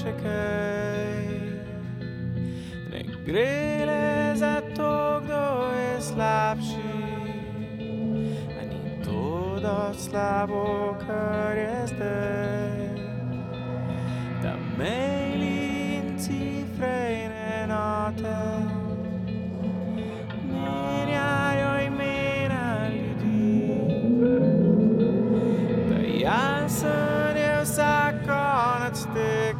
še kaj. Ne gre le za to, kdo je slabši, a ni to, da slabo, kar je zdaj.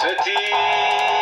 Sweetie.